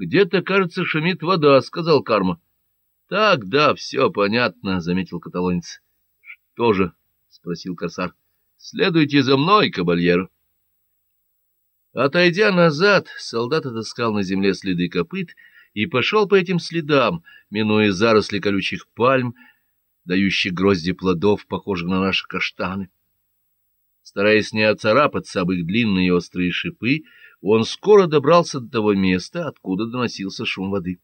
Где-то, кажется, шумит вода, — сказал Карма. — Так, да, все понятно, — заметил каталонец. — Что же? — спросил корсар. — Следуйте за мной, кабальеро. Отойдя назад, солдат отыскал на земле следы копыт и пошел по этим следам, минуя заросли колючих пальм, дающих грозди плодов, похожих на наши каштаны. Стараясь не оцарапаться об их длинные острые шипы, он скоро добрался до того места, откуда доносился шум воды.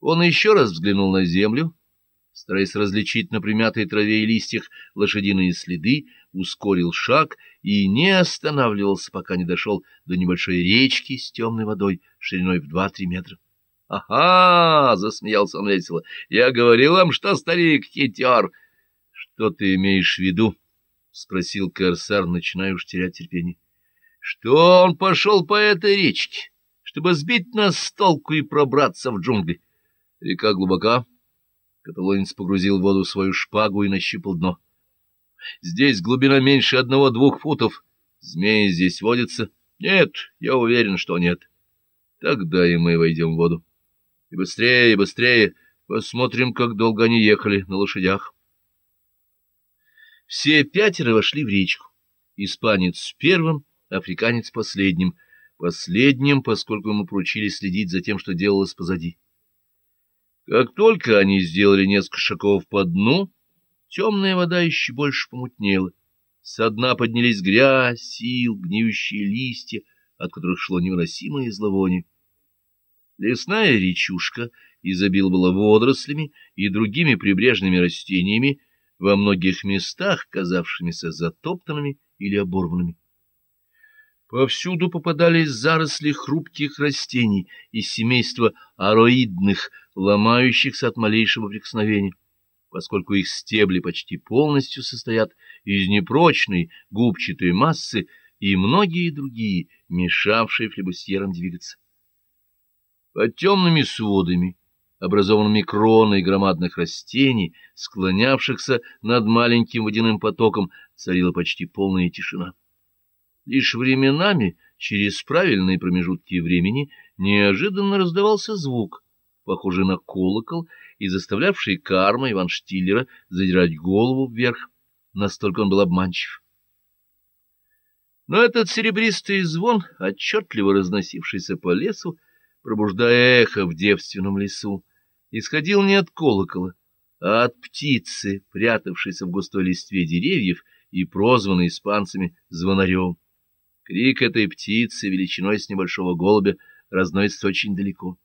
Он еще раз взглянул на землю, стараясь различить на примятой траве и листьях лошадиные следы, ускорил шаг и не останавливался, пока не дошел до небольшой речки с темной водой шириной в два-три метра. — Ага! — засмеялся он весело. — Я говорил вам, что старик хитер. — Что ты имеешь в виду? — спросил Корсар, начиная уж терять терпение. — Что он пошел по этой речке, чтобы сбить нас с толку и пробраться в джунгли. Река глубока. — Каталонец погрузил в воду свою шпагу и нащупал дно. Здесь глубина меньше одного-двух футов. Змеи здесь водятся? Нет, я уверен, что нет. Тогда и мы войдем в воду. И быстрее, и быстрее. Посмотрим, как долго они ехали на лошадях. Все пятеро вошли в речку. Испанец первым, африканец последним. Последним, поскольку ему поручили следить за тем, что делалось позади. Как только они сделали несколько шагов по дну, темная вода еще больше помутнела. Со дна поднялись грязь, сил, гниющие листья, от которых шло невыносимое зловоние. Лесная речушка изобиловала водорослями и другими прибрежными растениями, во многих местах казавшимися затоптанными или оборванными. Повсюду попадались заросли хрупких растений из семейства ароидных, ломающихся от малейшего прикосновения, поскольку их стебли почти полностью состоят из непрочной губчатой массы и многие другие, мешавшие флебусьерам двигаться. Под темными сводами, образованными кроной громадных растений, склонявшихся над маленьким водяным потоком, царила почти полная тишина. Лишь временами, через правильные промежутки времени, неожиданно раздавался звук, похожий на колокол, и заставлявший карма Иван Штиллера задирать голову вверх, настолько он был обманчив. Но этот серебристый звон, отчетливо разносившийся по лесу, пробуждая эхо в девственном лесу, исходил не от колокола, а от птицы, прятавшейся в густой листве деревьев и прозванной испанцами звонарем. Крик этой птицы величиной с небольшого голубя разносится очень далеко.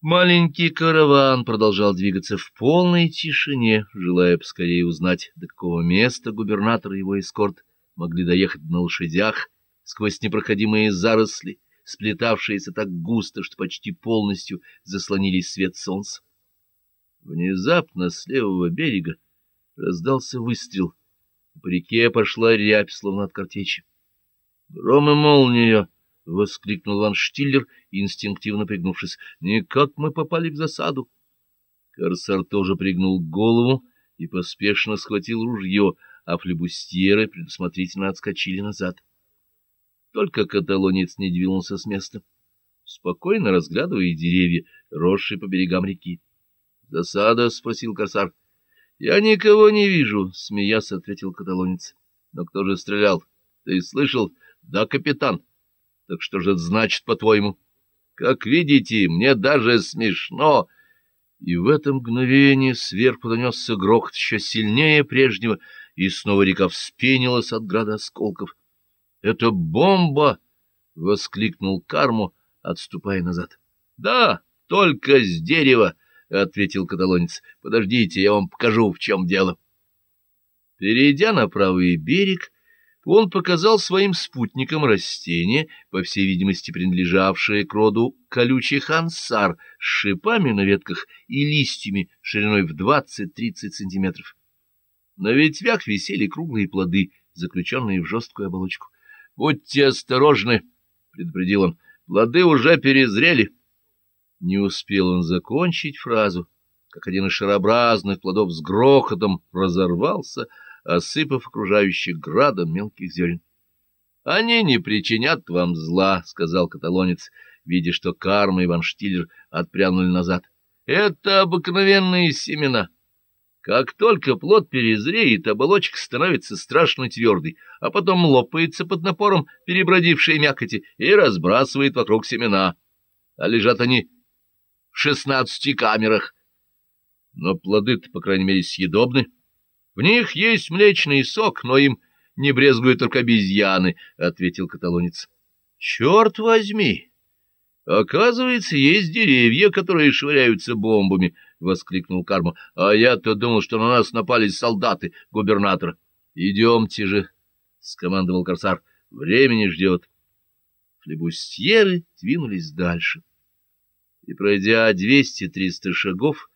Маленький караван продолжал двигаться в полной тишине, желая поскорее узнать, до какого места губернатор и его эскорт могли доехать на лошадях сквозь непроходимые заросли, сплетавшиеся так густо, что почти полностью заслонили свет солнца. Внезапно с левого берега раздался выстрел, по реке пошла рябь, словно от картечи. — Гром и молния! — воскликнул Ван Штиллер, инстинктивно пригнувшись. — Никак мы попали в засаду. Корсар тоже пригнул голову и поспешно схватил ружье, а флебустьеры предусмотрительно отскочили назад. Только каталонец не двинулся с места, спокойно разглядывая деревья, росшие по берегам реки. — Засада? — спросил корсар. — Я никого не вижу, — смеясь ответил каталонец. — Но кто же стрелял? Ты слышал? Да, капитан. Так что же это значит, по-твоему? Как видите, мне даже смешно. И в это мгновение сверху донесся грохот еще сильнее прежнего, и снова река вспенилась от града осколков. — Это бомба! — воскликнул Карму, отступая назад. — Да, только с дерева! —— ответил каталонец. — Подождите, я вам покажу, в чем дело. Перейдя на правый берег, он показал своим спутникам растение, по всей видимости принадлежавшее к роду колючих ансар, с шипами на ветках и листьями шириной в 20-30 сантиметров. На ветвях висели круглые плоды, заключенные в жесткую оболочку. — Будьте осторожны, — предупредил он, — плоды уже перезрели. — не успел он закончить фразу, как один из шарообразных плодов с грохотом разорвался, осыпав окружающих градом мелких зерен. Они не причинят вам зла, — сказал каталонец, видя, что Карма и Ван Штиллер отпрянули назад. — Это обыкновенные семена. Как только плод перезреет, оболочка становится страшно твердой, а потом лопается под напором перебродившей мякоти и разбрасывает вокруг семена. А лежат они шестнадцати камерах. Но плоды-то, по крайней мере, съедобны. В них есть млечный сок, но им не брезгуют только обезьяны, — ответил каталонец. — Черт возьми! Оказывается, есть деревья, которые швыряются бомбами, — воскликнул Карма. — А я-то думал, что на нас напали солдаты губернатора. — Идемте же, — скомандовал корсар. — Времени ждет. Флебустьеры двинулись дальше. И, пройдя двести-триста шагов,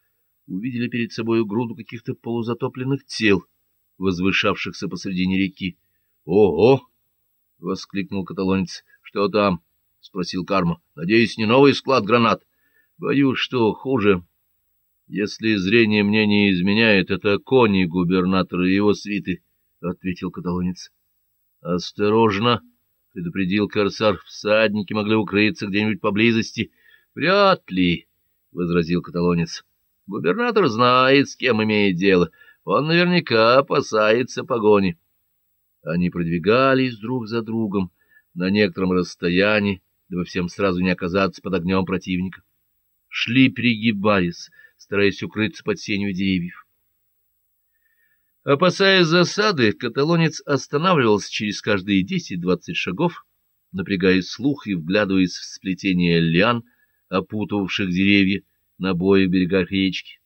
увидели перед собой груду каких-то полузатопленных тел — возвышавшихся посредине реки. — Ого! — воскликнул каталонец. — Что там? — спросил Карма. — Надеюсь, не новый склад гранат? — Боюсь, что хуже. Если зрение мне не изменяет, это кони губернатора и его свиты, — ответил каталонец. — Осторожно! — предупредил корсар. — Всадники могли укрыться где-нибудь поблизости. — Вряд ли, — возразил каталонец. — Губернатор знает, с кем имеет дело. — он наверняка опасается погони. Они продвигались друг за другом на некотором расстоянии, дабы всем сразу не оказаться под огнем противника. Шли, пригибаясь, стараясь укрыться под сенью деревьев. Опасаясь засады, каталонец останавливался через каждые десять-двадцать шагов, напрягая слух и вглядываясь в сплетение лиан, опутывавших деревья на обоих берегах речки.